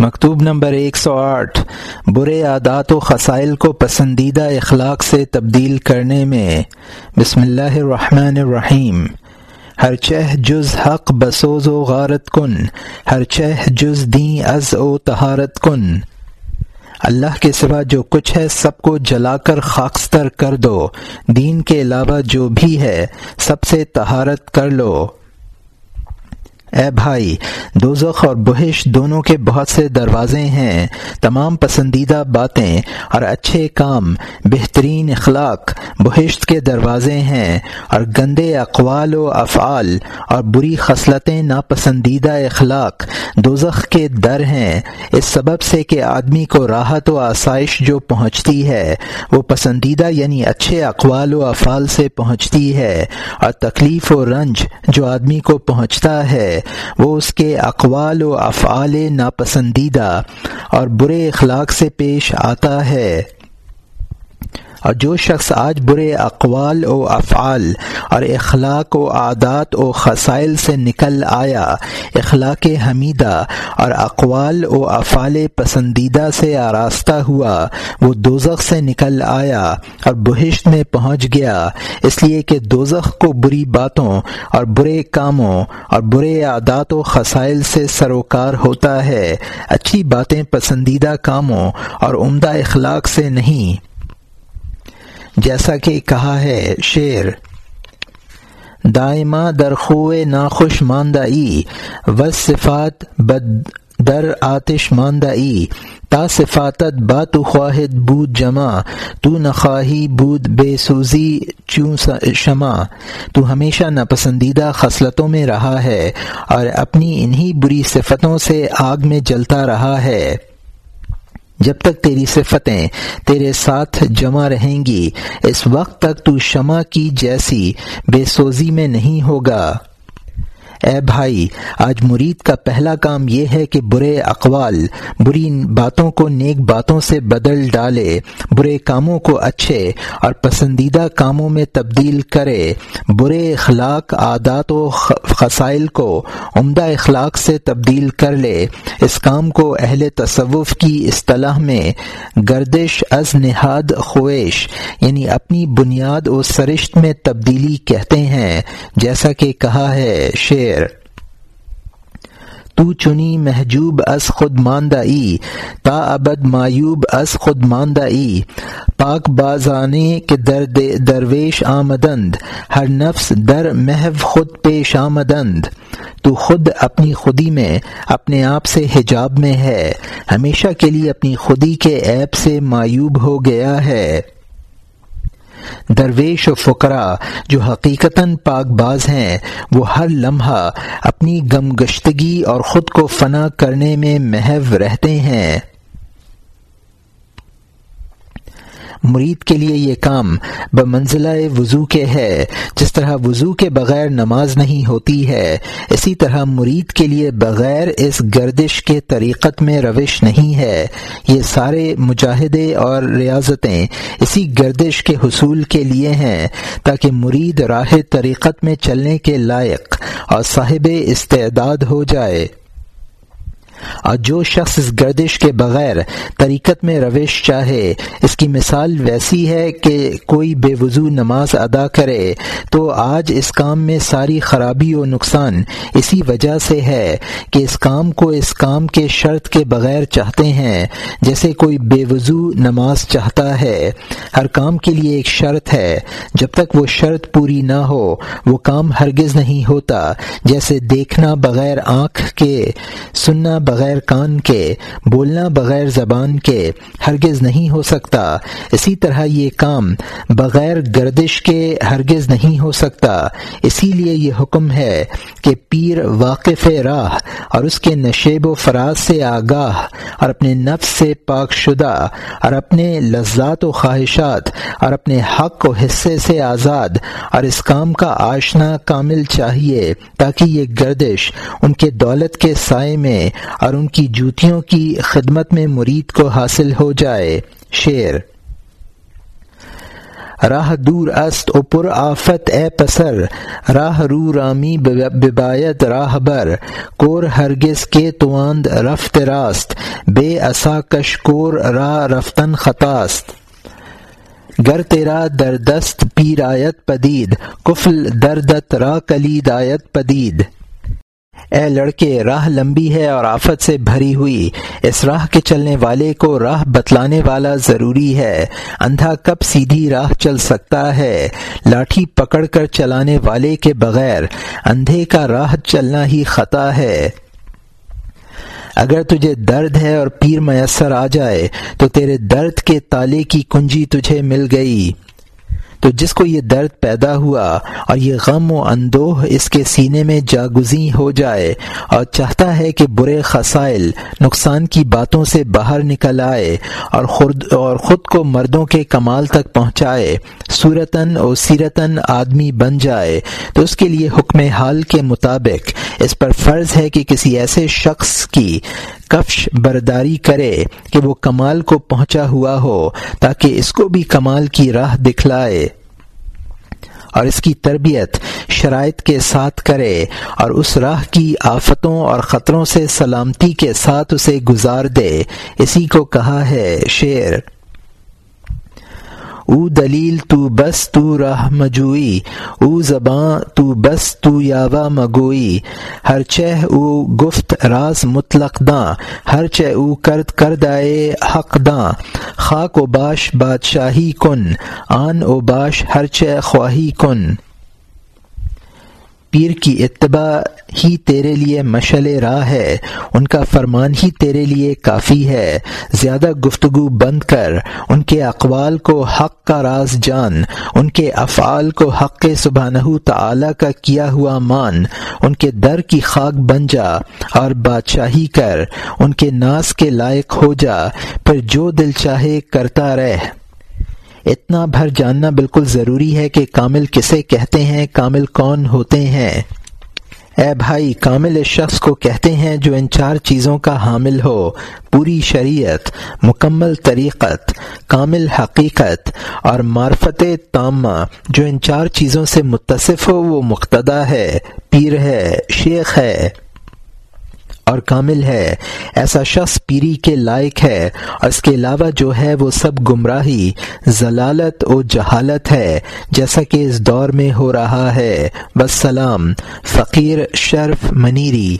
مکتوب نمبر ایک سو آٹھ۔ برے عادات و خسائل کو پسندیدہ اخلاق سے تبدیل کرنے میں۔ بسم اللہ الرحمن الرحیم۔ ہر چہ جز حق بسوز و غارت کن۔ ہر چہ جز دیں از او تہارت کن۔ اللہ کے سوا جو کچھ ہے سب کو جلا کر خاکستر کر دو۔ دین کے علاوہ جو بھی ہے سب سے تہارت کر لو۔ اے بھائی، دوزخ اور بہش دونوں کے بہت سے دروازے ہیں، تمام پسندیدہ باتیں اور اچھے کام، بہترین اخلاق، بہشت کے دروازے ہیں اور گندے اقوال و افعال اور بری خصلتیں ناپسندیدہ اخلاق دوزخ کے در ہیں۔ اس سبب سے کہ آدمی کو راحت و آسائش جو پہنچتی ہے، وہ پسندیدہ یعنی اچھے اقوال و افعال سے پہنچتی ہے۔ اور تکلیف و رنج جو آدمی کو پہنچتا ہے، وہ اس کے اقوال و افعال ناپسندیدہ اور برے اخلاق سے پیش آتا ہے۔ اور جو شخص آج برے اقوال و افعال اور اخلاق و عادات و خسائل سے نکل آیا، اخلاق حمیدہ اور اقوال و افعال پسندیدہ سے آراستہ ہوا، وہ دوزخ سے نکل آیا اور بہشت میں پہنچ گیا۔ اس لیے کہ دوزخ کو بری باتوں اور برے کاموں اور برے عادات و خسائل سے سروکار ہوتا ہے۔ اچھی باتیں پسندیدہ کاموں اور عمدہ اخلاق سے نہیں۔ جیسا کہ کہا ہے شعر دائمہ درخو ناخوش ماندائی و صفات بد در آتش ماندائی، تا صفاتت با تو خواہد بود جمع، تو نخواہی بود بے سوزی چوں شمع۔ تو ہمیشہ ناپسندیدہ خصلتوں میں رہا ہے اور اپنی انہی بری صفتوں سے آگ میں جلتا رہا ہے۔ جب تک تیری صفتیں تیرے ساتھ جمع رہیں گی، اس وقت تک تو شمع کی جیسی بے سوزی میں نہیں ہوگا۔ اے بھائی، آج مرید کا پہلا کام یہ ہے کہ برے اقوال، بری باتوں کو نیک باتوں سے بدل ڈالے، برے کاموں کو اچھے اور پسندیدہ کاموں میں تبدیل کرے، برے اخلاق، عادات و خسائل کو عمدہ اخلاق سے تبدیل کر لے۔ اس کام کو اہل تصوف کی اصطلاح میں گردش از نہاد خویش یعنی اپنی بنیاد و سرشت میں تبدیلی کہتے ہیں، جیسا کہ کہا ہے شعر تو چنی محجوب از خود ماندائی، تا ابد مایوب از خود ماندائی۔ پاک بازانے کے در درویش آمدند، ہر نفس در محو خود پیش آمدند۔ تو خود اپنی خودی میں، اپنے آپ سے حجاب میں ہے۔ ہمیشہ کے لیے اپنی خودی کے عیب سے مایوب ہو گیا ہے۔ درویش و فقرا جو حقیقتاً پاک باز ہیں، وہ ہر لمحہ اپنی گم گشتگی اور خود کو فنا کرنے میں محو رہتے ہیں۔ مرید کے لیے یہ کام بمنزلہ وضو کے ہے، جس طرح وضو کے بغیر نماز نہیں ہوتی ہے، اسی طرح مرید کے لیے بغیر اس گردش کے طریقت میں روش نہیں ہے۔ یہ سارے مجاہدے اور ریاضتیں اسی گردش کے حصول کے لیے ہیں، تاکہ مرید راہ طریقت میں چلنے کے لائق اور صاحب استعداد ہو جائے۔ اور جو شخص اس گردش کے بغیر طریقت میں روش چاہے، اس کی مثال ویسی ہے کہ کوئی بے وضو نماز ادا کرے تو آج اس کام میں ساری خرابی و نقصان اسی وجہ سے ہے کہ اس کام کو اس کام کے شرط کے بغیر چاہتے ہیں، جیسے کوئی بے وضو نماز چاہتا ہے۔ ہر کام کے لیے ایک شرط ہے، جب تک وہ شرط پوری نہ ہو، وہ کام ہرگز نہیں ہوتا۔ جیسے دیکھنا بغیر آنکھ کے، سننا بغیر کان کے، بولنا بغیر زبان کے ہرگز نہیں ہو سکتا۔ اسی طرح یہ کام بغیر گردش کے ہرگز نہیں ہو سکتا۔ اسی لیے یہ حکم ہے کہ پیر واقف راہ اور اس کے نشیب و فراز سے آگاہ اور اپنے نفس سے پاک شدہ اور اپنے لذات و خواہشات اور اپنے حق و حصے سے آزاد اور اس کام کا آشنا کامل چاہیے تاکہ یہ گردش ان کے دولت کے سائے میں اور ان کی جوتیوں کی خدمت میں مرید کو حاصل ہو جائے۔ شعر۔ راہ دور است او پر آفت اے پسر۔ راہ رو رامی ببایت راہ بر۔ کور ہرگز کے تواند رفت راست۔ بے اصا کش کور راہ رفتن خطاست۔ گر تیرا دردست پیر آیت پدید۔ کفل دردت را کلید آیت پدید۔ اے لڑکے، راہ لمبی ہے اور آفت سے بھری ہوئی۔ اس راہ کے چلنے والے کو راہ بتلانے والا ضروری ہے۔ اندھا کب سیدھی راہ چل سکتا ہے؟ لاٹھی پکڑ کر چلانے والے کے بغیر اندھے کا راہ چلنا ہی خطا ہے۔ اگر تجھے درد ہے اور پیر میسر آ جائے تو تیرے درد کے تالے کی کنجی تجھے مل گئی۔ تو جس کو یہ درد پیدا ہوا اور یہ غم و اندوہ اس کے سینے میں جاگزی ہو جائے اور چاہتا ہے کہ برے خسائل، نقصان کی باتوں سے باہر نکل آئے اور خود اور خود کو مردوں کے کمال تک پہنچائے، صورتاً اور سیرتاً آدمی بن جائے۔ تو اس کے لیے حکم حال کے مطابق اس پر فرض ہے کہ کسی ایسے شخص کی کفش برداری کرے کہ وہ کمال کو پہنچا ہوا ہو، تاکہ اس کو بھی کمال کی راہ دکھلائے اور اس کی تربیت شرائط کے ساتھ کرے اور اس راہ کی آفتوں اور خطروں سے سلامتی کے ساتھ اسے گزار دے۔ اسی کو کہا ہے شعر۔ او دلیل تو بس تو راہ مجوئی، او زباں تو بس تو یاوا مگوئی۔ ہر چہ او گفت راز مطلق داں، ہر چہ او کرد کردائے حق داں۔ خاک و باش بادشاہی کن، آن او باش ہر چہ خواہی کن۔ پیر کی اتباع ہی تیرے لیے مشل راہ ہے، ان کا فرمان ہی تیرے لیے کافی ہے۔ زیادہ گفتگو بند کر، ان کے اقوال کو حق کا راز جان۔ ان کے افعال کو حق سبحانہ تعالی کا کیا ہوا مان۔ ان کے در کی خاک بن جا اور بادشاہی کر۔ ان کے ناس کے لائق ہو جا پھر جو دل چاہے کرتا رہ۔ اتنا بھر جاننا بالکل ضروری ہے کہ کامل کسے کہتے ہیں، کامل کون ہوتے ہیں؟ اے بھائی، کامل اس شخص کو کہتے ہیں جو ان چار چیزوں کا حامل ہو، پوری شریعت، مکمل طریقت، کامل حقیقت اور معرفت تامہ، جو ان چار چیزوں سے متصف ہو، وہ مقتدا ہے، پیر ہے، شیخ ہے۔ اور کامل ہے۔ ایسا شخص پیری کے لائق ہے۔ اور اس کے علاوہ جو ہے وہ سب گمراہی، ضلالت و جہالت ہے۔ جیسا کہ اس دور میں ہو رہا ہے۔ بس سلام۔ فقیر شرف منیری۔